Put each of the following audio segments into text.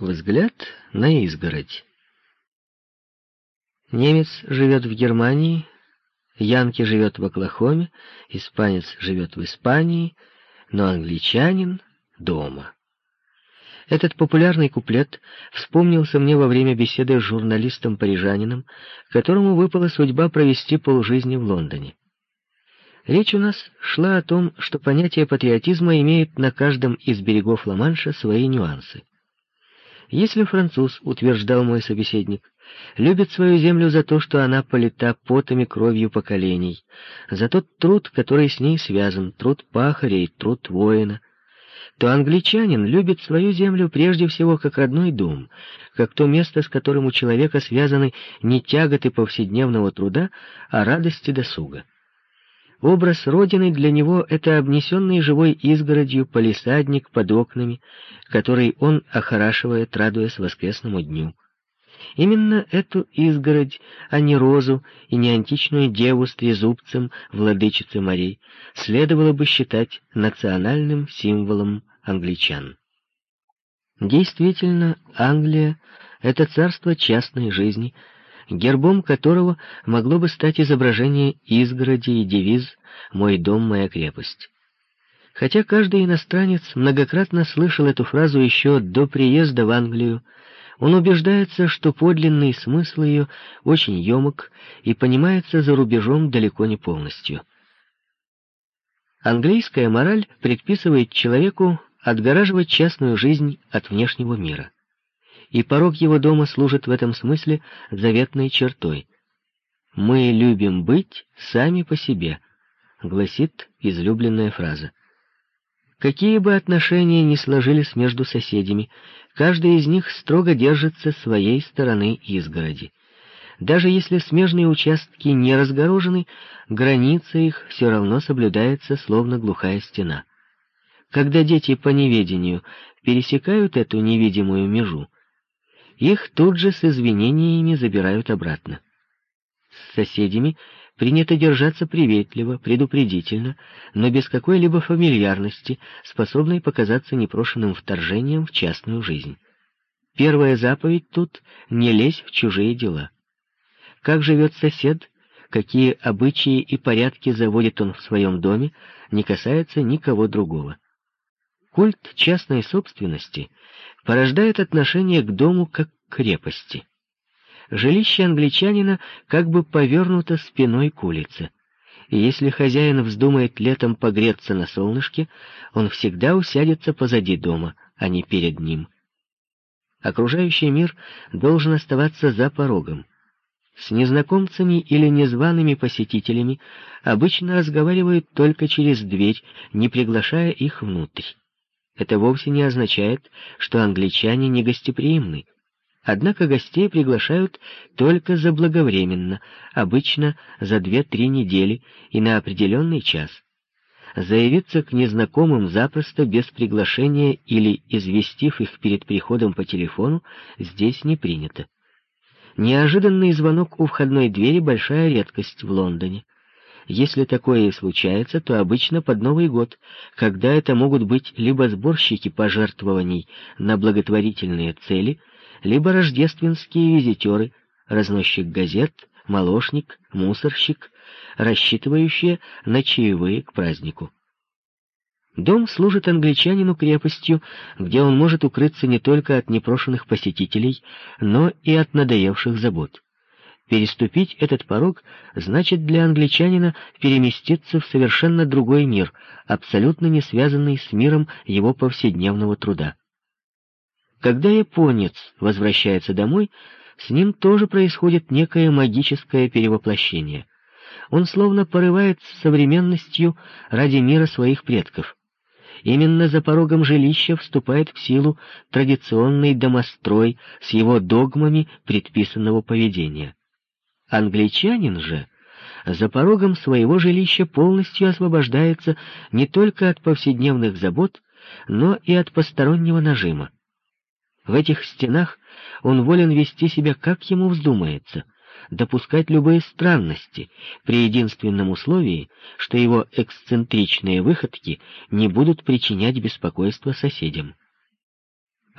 Взгляд на изгородь. Немец живет в Германии, Янки живет в Оклахоме, испанец живет в Испании, но англичанин дома. Этот популярный куплет вспомнился мне во время беседы с журналистом-парижанином, которому выпала судьба провести полжизни в Лондоне. Речь у нас шла о том, что понятие патриотизма имеет на каждом из берегов Ла-Манша свои нюансы. Если француз, утверждал мой собеседник, любит свою землю за то, что она полита потом и кровью поколений, за тот труд, который с ней связан, труд пахаря и труд воина, то англичанин любит свою землю прежде всего как родной дом, как то место, с которым у человека связаны не тяготы повседневного труда, а радости досуга. Образ Родины для него — это обнесенный живой изгородью полисадник под окнами, который он охорашивает, радуясь воскресному дню. Именно эту изгородь, а не розу и не античную деву с трезубцем, владычицы морей, следовало бы считать национальным символом англичан. Действительно, Англия — это царство частной жизни, гербом которого могло бы стать изображение изгороди и девиз «Мой дом, моя крепость». Хотя каждый иностранец многократно слышал эту фразу еще до приезда в Англию, он убеждается, что подлинный смысл ее очень емок и понимается за рубежом далеко не полностью. Английская мораль предписывает человеку отгораживать частную жизнь от внешнего мира и порог его дома служит в этом смысле заветной чертой. «Мы любим быть сами по себе», — гласит излюбленная фраза. Какие бы отношения ни сложились между соседями, каждый из них строго держится своей стороны изгороди. Даже если смежные участки не разгорожены, граница их все равно соблюдается, словно глухая стена. Когда дети по неведению пересекают эту невидимую межу, их тут же с извинениями забирают обратно. С соседями принято держаться приветливо, предупредительно, но без какой-либо фамильярности, способной показаться непрошенным вторжением в частную жизнь. Первая заповедь тут — не лезь в чужие дела. Как живет сосед, какие обычаи и порядки заводит он в своем доме, не касается никого другого. Культ частной собственности порождает отношение к дому как к крепости. Жилище англичанина как бы повернуто спиной к улице, и если хозяин вздумает летом погреться на солнышке, он всегда усядется позади дома, а не перед ним. Окружающий мир должен оставаться за порогом. С незнакомцами или незваными посетителями обычно разговаривают только через дверь, не приглашая их внутрь. Это вовсе не означает, что англичане не гостеприимны. Однако гостей приглашают только заблаговременно, обычно за две-три недели и на определенный час. Заявиться к незнакомым запросто без приглашения или известив их перед приходом по телефону здесь не принято. Неожиданный звонок у входной двери — большая редкость в Лондоне. Если такое и случается, то обычно под Новый год, когда это могут быть либо сборщики пожертвований на благотворительные цели, либо рождественские визитеры, разносчик газет, молочник, мусорщик, рассчитывающие на чаевые к празднику. Дом служит англичанину крепостью, где он может укрыться не только от непрошенных посетителей, но и от надоевших забот. Переступить этот порог значит для англичанина переместиться в совершенно другой мир, абсолютно не связанный с миром его повседневного труда. Когда японец возвращается домой, с ним тоже происходит некое магическое перевоплощение. Он словно порывает с современностью ради мира своих предков. Именно за порогом жилища вступает в силу традиционный домострой с его догмами предписанного поведения. Англичанин же за порогом своего жилища полностью освобождается не только от повседневных забот, но и от постороннего нажима. В этих стенах он волен вести себя, как ему вздумается, допускать любые странности, при единственном условии, что его эксцентричные выходки не будут причинять беспокойство соседям.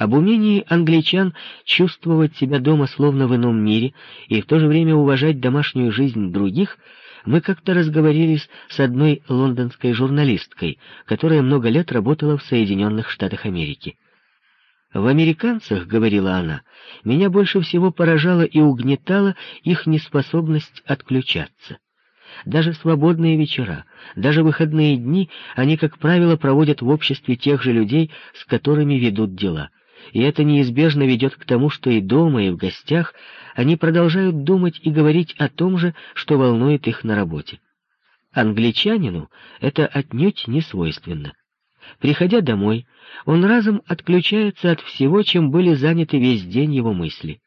Об умении англичан чувствовать себя дома словно в ином мире и в то же время уважать домашнюю жизнь других мы как-то разговорились с одной лондонской журналисткой, которая много лет работала в Соединенных Штатах Америки. «В американцах, — говорила она, — меня больше всего поражала и угнетала их неспособность отключаться. Даже свободные вечера, даже выходные дни они, как правило, проводят в обществе тех же людей, с которыми ведут дела — и это неизбежно ведет к тому, что и дома, и в гостях они продолжают думать и говорить о том же, что волнует их на работе. Англичанину это отнюдь не свойственно. Приходя домой, он разом отключается от всего, чем были заняты весь день его мысли.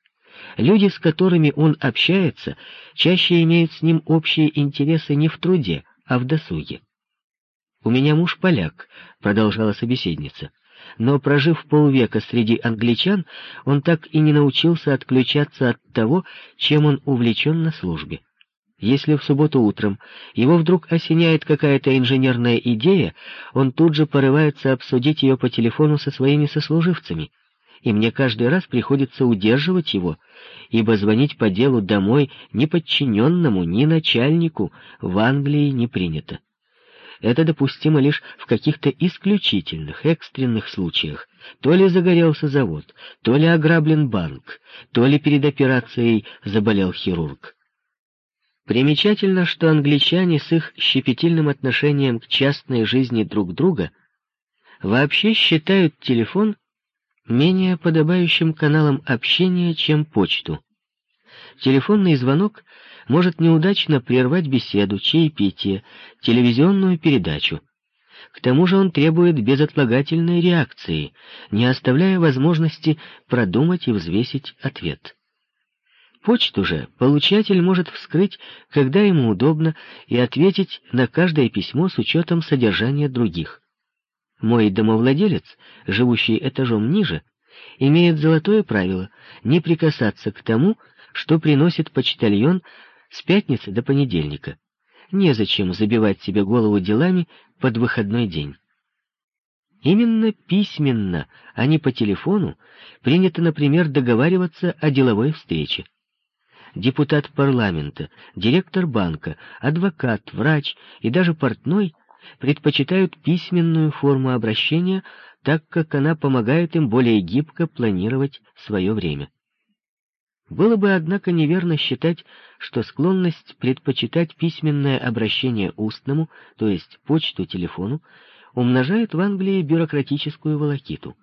Люди, с которыми он общается, чаще имеют с ним общие интересы не в труде, а в досуге. «У меня муж поляк», — продолжала собеседница но, прожив полвека среди англичан, он так и не научился отключаться от того, чем он увлечен на службе. Если в субботу утром его вдруг осеняет какая-то инженерная идея, он тут же порывается обсудить ее по телефону со своими сослуживцами, и мне каждый раз приходится удерживать его, ибо звонить по делу домой ни подчиненному, ни начальнику в Англии не принято. Это допустимо лишь в каких-то исключительных, экстренных случаях. То ли загорелся завод, то ли ограблен банк, то ли перед операцией заболел хирург. Примечательно, что англичане с их щепетильным отношением к частной жизни друг друга вообще считают телефон менее подобающим каналом общения, чем почту. Телефонный звонок может неудачно прервать беседу, чаепитие, телевизионную передачу. К тому же он требует безотлагательной реакции, не оставляя возможности продумать и взвесить ответ. Почту же получатель может вскрыть, когда ему удобно, и ответить на каждое письмо с учетом содержания других. Мой домовладелец, живущий этажом ниже, имеет золотое правило не прикасаться к тому, что приносит почтальон с пятницы до понедельника. Незачем забивать себе голову делами под выходной день. Именно письменно, а не по телефону, принято, например, договариваться о деловой встрече. Депутат парламента, директор банка, адвокат, врач и даже портной предпочитают письменную форму обращения, так как она помогает им более гибко планировать свое время. Было бы, однако, неверно считать, что склонность предпочитать письменное обращение устному, то есть почту, телефону, умножает в Англии бюрократическую волокиту.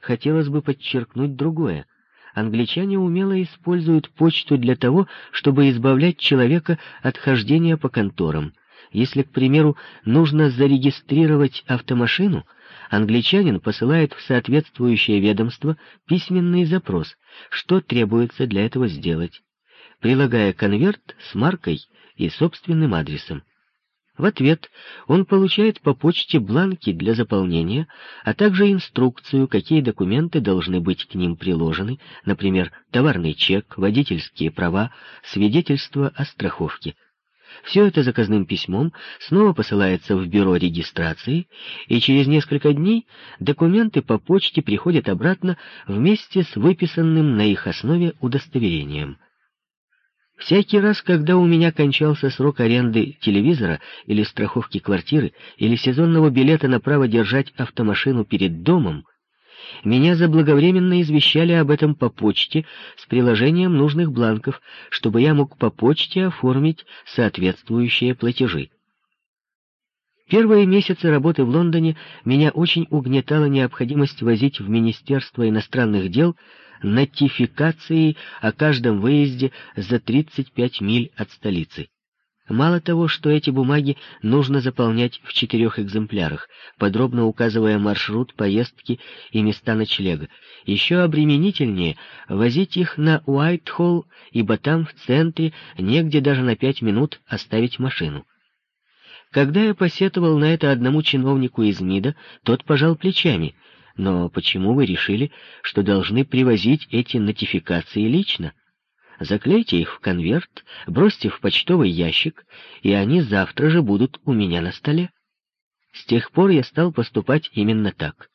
Хотелось бы подчеркнуть другое. Англичане умело используют почту для того, чтобы избавлять человека от хождения по конторам. Если, к примеру, нужно зарегистрировать автомашину — англичанин посылает в соответствующее ведомство письменный запрос, что требуется для этого сделать, прилагая конверт с маркой и собственным адресом. В ответ он получает по почте бланки для заполнения, а также инструкцию, какие документы должны быть к ним приложены, например, товарный чек, водительские права, свидетельство о страховке. Все это заказным письмом снова посылается в бюро регистрации, и через несколько дней документы по почте приходят обратно вместе с выписанным на их основе удостоверением. Всякий раз, когда у меня кончался срок аренды телевизора или страховки квартиры или сезонного билета на право держать автомашину перед домом, меня заблаговременно извещали об этом по почте с приложением нужных бланков, чтобы я мог по почте оформить соответствующие платежи. Первые месяцы работы в Лондоне меня очень угнетала необходимость возить в Министерство иностранных дел нотификации о каждом выезде за 35 миль от столицы. Мало того, что эти бумаги нужно заполнять в четырех экземплярах, подробно указывая маршрут поездки и места ночлега, еще обременительнее возить их на Уайтхолл, ибо там, в центре, негде даже на пять минут оставить машину. Когда я посетовал на это одному чиновнику из МИДа, тот пожал плечами. «Но почему вы решили, что должны привозить эти нотификации лично?» Заклейте их в конверт, бросьте в почтовый ящик, и они завтра же будут у меня на столе. С тех пор я стал поступать именно так.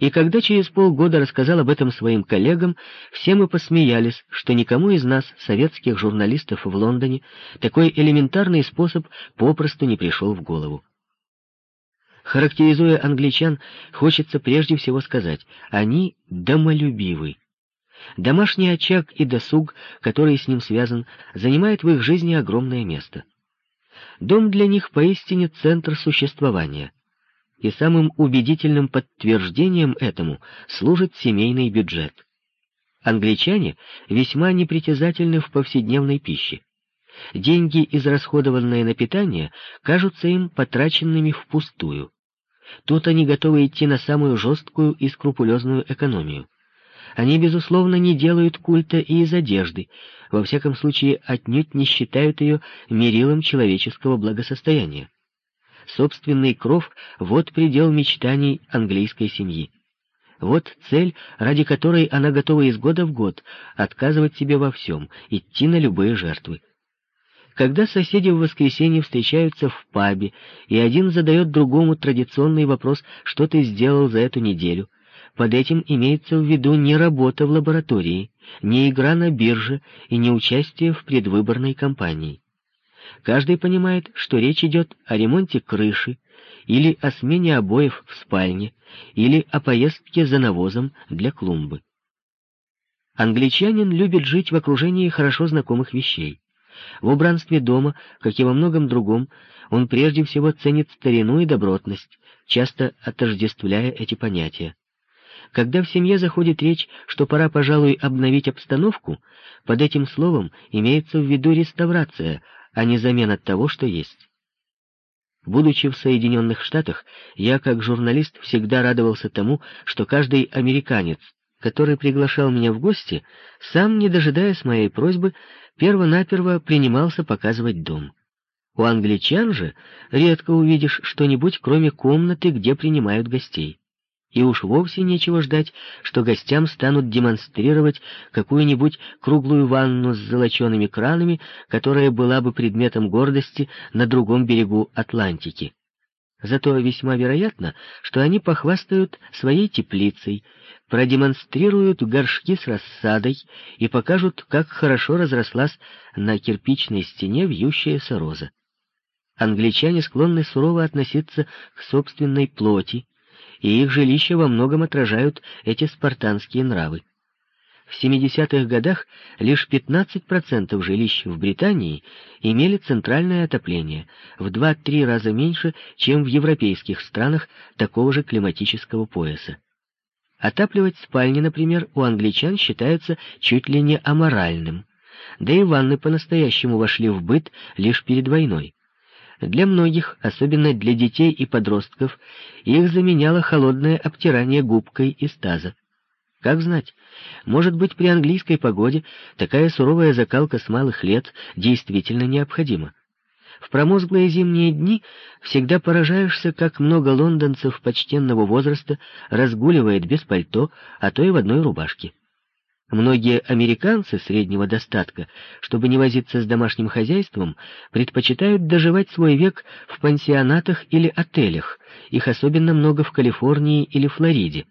И когда через полгода рассказал об этом своим коллегам, все мы посмеялись, что никому из нас, советских журналистов в Лондоне, такой элементарный способ попросту не пришел в голову. Характеризуя англичан, хочется прежде всего сказать, они домолюбивы. Домашний очаг и досуг, который с ним связан, занимает в их жизни огромное место. Дом для них поистине центр существования — и самым убедительным подтверждением этому служит семейный бюджет. Англичане весьма непритязательны в повседневной пище. Деньги, израсходованные на питание, кажутся им потраченными впустую. Тут они готовы идти на самую жесткую и скрупулезную экономию. Они, безусловно, не делают культа и из одежды, во всяком случае отнюдь не считают ее мерилом человеческого благосостояния. Собственный кров — вот предел мечтаний английской семьи. Вот цель, ради которой она готова из года в год отказывать себе во всем, идти на любые жертвы. Когда соседи в воскресенье встречаются в пабе, и один задает другому традиционный вопрос «что ты сделал за эту неделю?», под этим имеется в виду не работа в лаборатории, не игра на бирже и не участие в предвыборной кампании. Каждый понимает, что речь идет о ремонте крыши, или о смене обоев в спальне, или о поездке за навозом для клумбы. Англичанин любит жить в окружении хорошо знакомых вещей. В убранстве дома, как и во многом другом, он прежде всего ценит старину и добротность, часто отождествляя эти понятия. Когда в семье заходит речь, что пора, пожалуй, обновить обстановку, под этим словом имеется в виду реставрация, а не замена того, что есть. Будучи в Соединенных Штатах, я, как журналист, всегда радовался тому, что каждый американец, который приглашал меня в гости, сам, не дожидаясь моей просьбы, перво-наперво принимался показывать дом. У англичан же редко увидишь что-нибудь, кроме комнаты, где принимают гостей и уж вовсе нечего ждать, что гостям станут демонстрировать какую-нибудь круглую ванну с золочеными кранами, которая была бы предметом гордости на другом берегу Атлантики. Зато весьма вероятно, что они похвастают своей теплицей, продемонстрируют горшки с рассадой и покажут, как хорошо разрослась на кирпичной стене вьющаяся роза. Англичане склонны сурово относиться к собственной плоти, и их жилища во многом отражают эти спартанские нравы. В 70-х годах лишь 15% жилищ в Британии имели центральное отопление, в 2-3 раза меньше, чем в европейских странах такого же климатического пояса. Отапливать спальни, например, у англичан считается чуть ли не аморальным, да и ванны по-настоящему вошли в быт лишь перед войной. Для многих, особенно для детей и подростков, их заменяло холодное обтирание губкой из таза. Как знать, может быть, при английской погоде такая суровая закалка с малых лет действительно необходима. В промозглые зимние дни всегда поражаешься, как много лондонцев почтенного возраста разгуливает без пальто, а то и в одной рубашке. Многие американцы среднего достатка, чтобы не возиться с домашним хозяйством, предпочитают доживать свой век в пансионатах или отелях, их особенно много в Калифорнии или Флориде.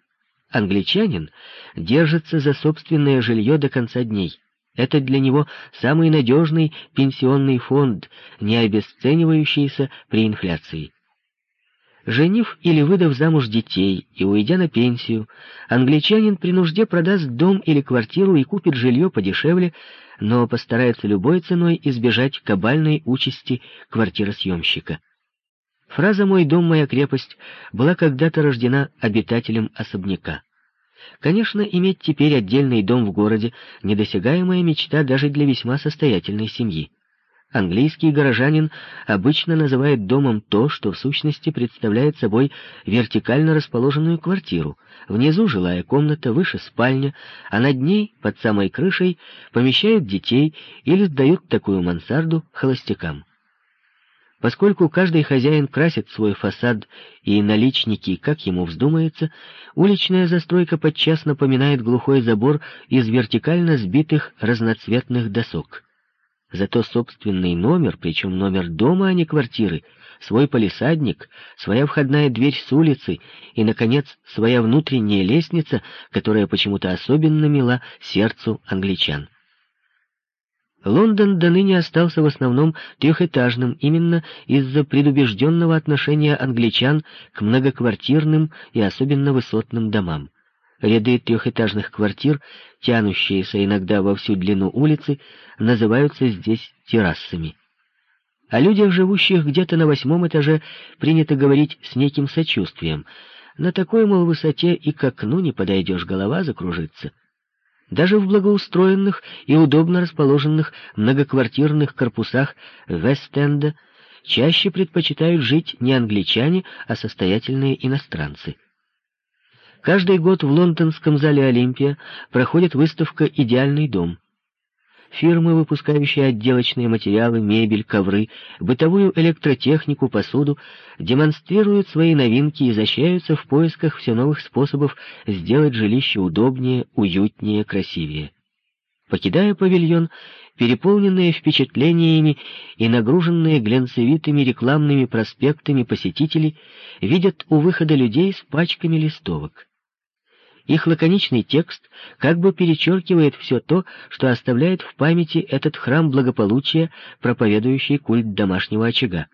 Англичанин держится за собственное жилье до конца дней. Это для него самый надежный пенсионный фонд, не обесценивающийся при инфляции. Женив или выдав замуж детей и уйдя на пенсию, англичанин при нужде продаст дом или квартиру и купит жилье подешевле, но постарается любой ценой избежать кабальной участи квартиросъемщика. Фраза «мой дом, моя крепость» была когда-то рождена обитателем особняка. Конечно, иметь теперь отдельный дом в городе — недосягаемая мечта даже для весьма состоятельной семьи. Английский горожанин обычно называет домом то, что в сущности представляет собой вертикально расположенную квартиру. Внизу жилая комната, выше спальня, а над ней, под самой крышей, помещают детей или сдают такую мансарду холостякам. Поскольку каждый хозяин красит свой фасад и наличники, как ему вздумается, уличная застройка подчас напоминает глухой забор из вертикально сбитых разноцветных досок. Зато собственный номер, причем номер дома, а не квартиры, свой полисадник, своя входная дверь с улицы и, наконец, своя внутренняя лестница, которая почему-то особенно мила сердцу англичан. Лондон до ныне остался в основном трехэтажным именно из-за предубежденного отношения англичан к многоквартирным и особенно высотным домам. Ряды трехэтажных квартир, тянущиеся иногда во всю длину улицы, называются здесь террасами. О людях, живущих где-то на восьмом этаже, принято говорить с неким сочувствием. На такой, мол, высоте и к окну не подойдешь, голова закружится. Даже в благоустроенных и удобно расположенных многоквартирных корпусах Вест-Энда чаще предпочитают жить не англичане, а состоятельные иностранцы. Каждый год в лондонском зале «Олимпия» проходит выставка «Идеальный дом». Фирмы, выпускающие отделочные материалы, мебель, ковры, бытовую электротехнику, посуду, демонстрируют свои новинки и изощряются в поисках все новых способов сделать жилище удобнее, уютнее, красивее. Покидая павильон, переполненные впечатлениями и нагруженные глянцевитыми рекламными проспектами посетители видят у выхода людей с пачками листовок. Их лаконичный текст как бы перечеркивает все то, что оставляет в памяти этот храм благополучия, проповедующий культ домашнего очага.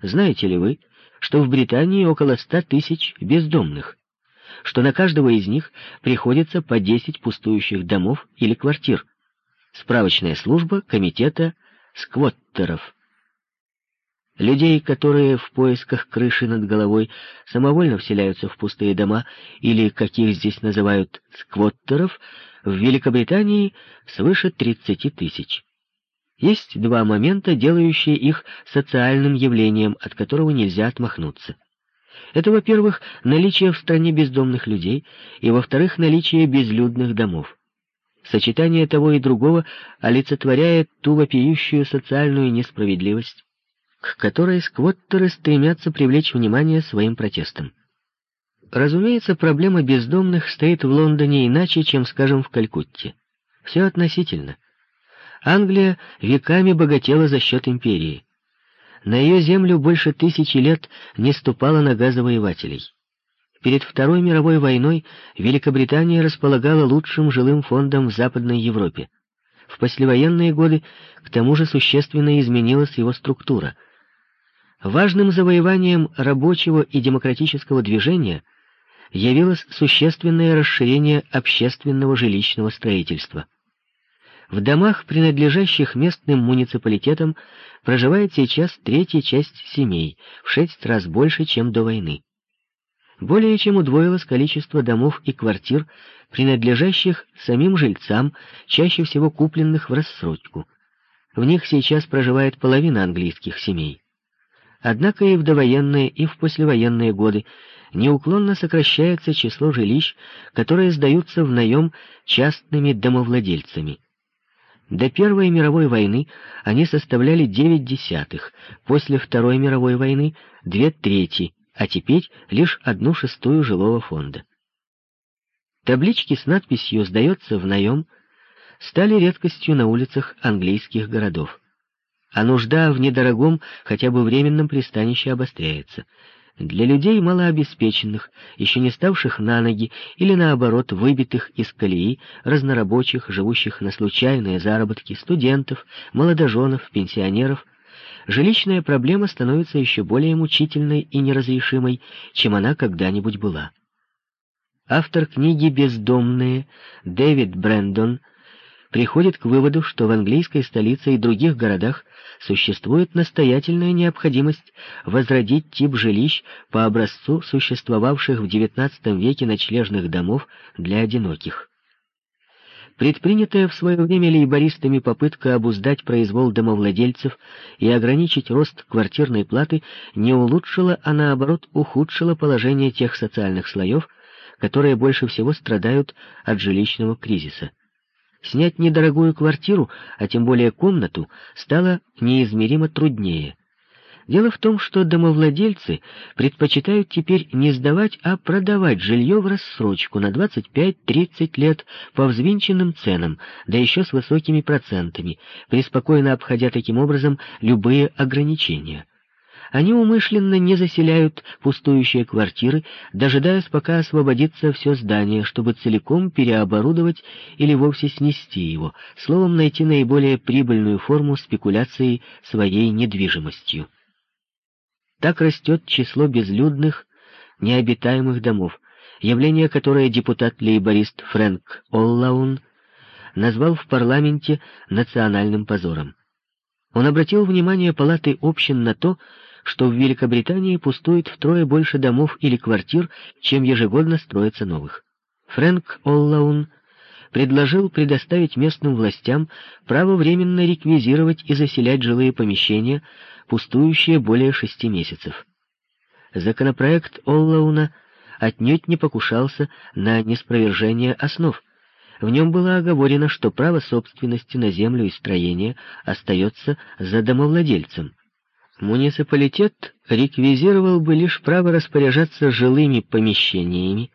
Знаете ли вы, что в Британии около ста тысяч бездомных, что на каждого из них приходится по десять пустующих домов или квартир? Справочная служба комитета сквоттеров. Людей, которые в поисках крыши над головой самовольно вселяются в пустые дома, или, каких здесь называют, сквоттеров, в Великобритании свыше 30 тысяч. Есть два момента, делающие их социальным явлением, от которого нельзя отмахнуться. Это, во-первых, наличие в стране бездомных людей, и, во-вторых, наличие безлюдных домов. Сочетание того и другого олицетворяет ту вопиющую социальную несправедливость, к которой сквоттеры стремятся привлечь внимание своим протестом. Разумеется, проблема бездомных стоит в Лондоне иначе, чем, скажем, в Калькутте. Все относительно. Англия веками богатела за счет империи. На ее землю больше тысячи лет не ступала нога завоевателей. Перед Второй мировой войной Великобритания располагала лучшим жилым фондом в Западной Европе. В послевоенные годы к тому же существенно изменилась его структура — Важным завоеванием рабочего и демократического движения явилось существенное расширение общественного жилищного строительства. В домах, принадлежащих местным муниципалитетам, проживает сейчас третья часть семей, в шесть раз больше, чем до войны. Более чем удвоилось количество домов и квартир, принадлежащих самим жильцам, чаще всего купленных в рассрочку. В них сейчас проживает половина английских семей. Однако и в довоенные, и в послевоенные годы неуклонно сокращается число жилищ, которые сдаются в наем частными домовладельцами. До Первой мировой войны они составляли 9 десятых, после Второй мировой войны — две трети, а теперь лишь одну шестую жилого фонда. Таблички с надписью «Сдается в наем» стали редкостью на улицах английских городов а нужда в недорогом, хотя бы временном пристанище обостряется. Для людей малообеспеченных, еще не ставших на ноги или, наоборот, выбитых из колеи, разнорабочих, живущих на случайные заработки, студентов, молодоженов, пенсионеров, жилищная проблема становится еще более мучительной и неразрешимой, чем она когда-нибудь была. Автор книги «Бездомные» Дэвид Брэндон приходит к выводу, что в английской столице и других городах существует настоятельная необходимость возродить тип жилищ по образцу существовавших в XIX веке ночлежных домов для одиноких. Предпринятая в свое время лейбористами попытка обуздать произвол домовладельцев и ограничить рост квартирной платы не улучшила, а наоборот ухудшила положение тех социальных слоев, которые больше всего страдают от жилищного кризиса. Снять недорогую квартиру, а тем более комнату, стало неизмеримо труднее. Дело в том, что домовладельцы предпочитают теперь не сдавать, а продавать жилье в рассрочку на 25-30 лет по взвинченным ценам, да еще с высокими процентами, преспокойно обходя таким образом любые ограничения. Они умышленно не заселяют пустующие квартиры, дожидаясь, пока освободится все здание, чтобы целиком переоборудовать или вовсе снести его, словом, найти наиболее прибыльную форму спекуляции своей недвижимостью. Так растет число безлюдных, необитаемых домов, явление которое депутат-лейборист Фрэнк Оллаун назвал в парламенте национальным позором. Он обратил внимание палаты общин на то, что в Великобритании пустует втрое больше домов или квартир, чем ежегодно строится новых. Фрэнк Оллаун предложил предоставить местным властям право временно реквизировать и заселять жилые помещения, пустующие более шести месяцев. Законопроект Оллауна отнюдь не покушался на неспровержение основ. В нем было оговорено, что право собственности на землю и строение остается за домовладельцем. Муниципалитет реквизировал бы лишь право распоряжаться жилыми помещениями,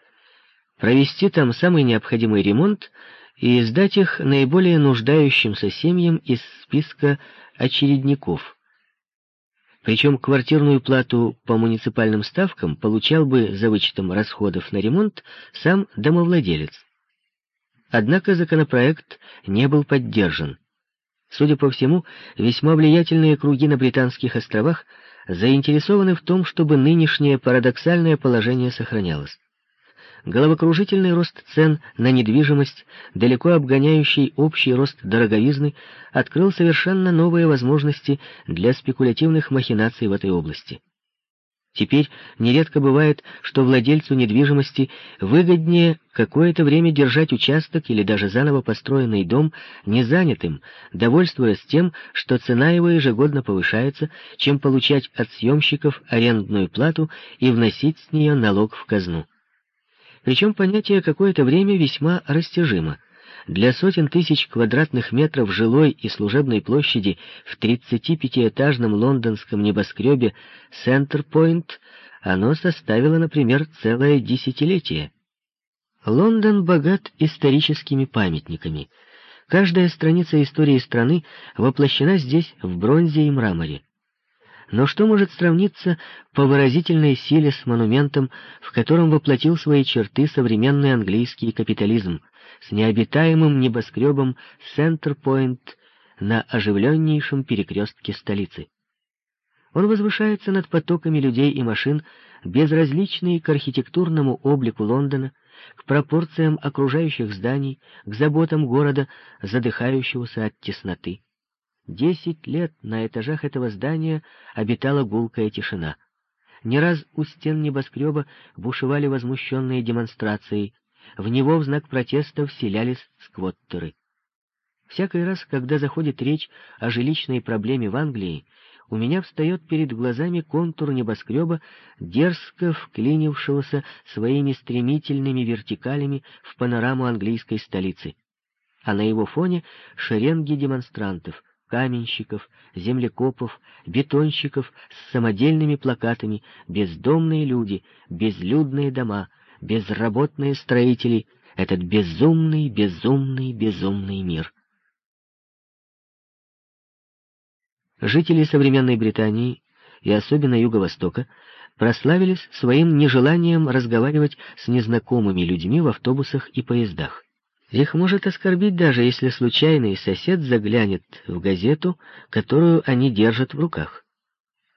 провести там самый необходимый ремонт и сдать их наиболее нуждающимся семьям из списка очередников. Причем квартирную плату по муниципальным ставкам получал бы за вычетом расходов на ремонт сам домовладелец. Однако законопроект не был поддержан. Судя по всему, весьма влиятельные круги на Британских островах заинтересованы в том, чтобы нынешнее парадоксальное положение сохранялось. Головокружительный рост цен на недвижимость, далеко обгоняющий общий рост дороговизны, открыл совершенно новые возможности для спекулятивных махинаций в этой области. Теперь нередко бывает, что владельцу недвижимости выгоднее какое-то время держать участок или даже заново построенный дом незанятым, довольствуясь тем, что цена его ежегодно повышается, чем получать от съемщиков арендную плату и вносить с нее налог в казну. Причем понятие какое-то время весьма растяжимо. Для сотен тысяч квадратных метров жилой и служебной площади в 35-этажном лондонском небоскребе Центр-Пойнт оно составило, например, целое десятилетие. Лондон богат историческими памятниками. Каждая страница истории страны воплощена здесь в бронзе и мраморе. Но что может сравниться по выразительной силе с монументом, в котором воплотил свои черты современный английский капитализм, с необитаемым небоскребом Центр-Пойнт на оживленнейшем перекрестке столицы? Он возвышается над потоками людей и машин, безразличный к архитектурному облику Лондона, к пропорциям окружающих зданий, к заботам города, задыхающегося от тесноты. Десять лет на этажах этого здания обитала гулкая тишина. Не раз у стен небоскреба бушевали возмущенные демонстрации, в него в знак протеста вселялись сквоттеры. Всякий раз, когда заходит речь о жилищной проблеме в Англии, у меня встает перед глазами контур небоскреба, дерзко вклинившегося своими стремительными вертикалями в панораму английской столицы. А на его фоне шеренги демонстрантов — каменщиков, землекопов, бетонщиков с самодельными плакатами, бездомные люди, безлюдные дома, безработные строители, этот безумный, безумный, безумный мир. Жители современной Британии и особенно Юго-Востока прославились своим нежеланием разговаривать с незнакомыми людьми в автобусах и поездах. Их может оскорбить даже, если случайный сосед заглянет в газету, которую они держат в руках.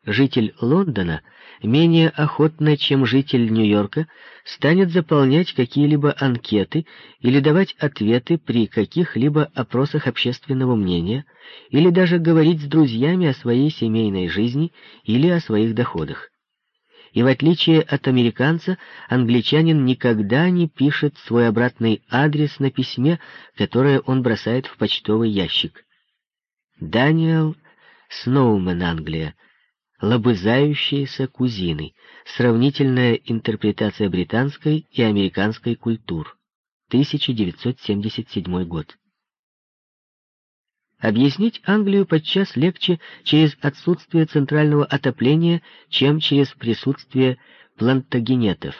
Житель Лондона менее охотно, чем житель Нью-Йорка, станет заполнять какие-либо анкеты или давать ответы при каких-либо опросах общественного мнения, или даже говорить с друзьями о своей семейной жизни или о своих доходах и в отличие от американца, англичанин никогда не пишет свой обратный адрес на письме, которое он бросает в почтовый ящик. Даниэл Сноумен, Англия. Лобызающиеся кузины. Сравнительная интерпретация британской и американской культур. 1977 год. Объяснить Англию подчас легче через отсутствие центрального отопления, чем через присутствие плантагенетов.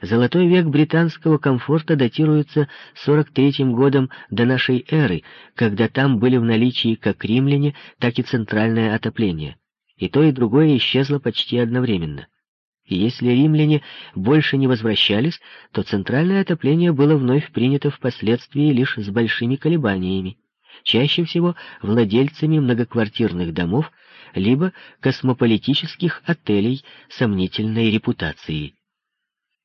Золотой век британского комфорта датируется 43-м годом до нашей эры, когда там были в наличии как римляне, так и центральное отопление. и то, и другое исчезло почти одновременно. И если римляне больше не возвращались, то центральное отопление было вновь принято впоследствии лишь с большими колебаниями, чаще всего владельцами многоквартирных домов, либо космополитических отелей сомнительной репутацией.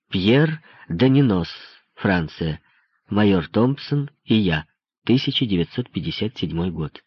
Пьер Данинос, Франция, майор Томпсон и я, 1957 год.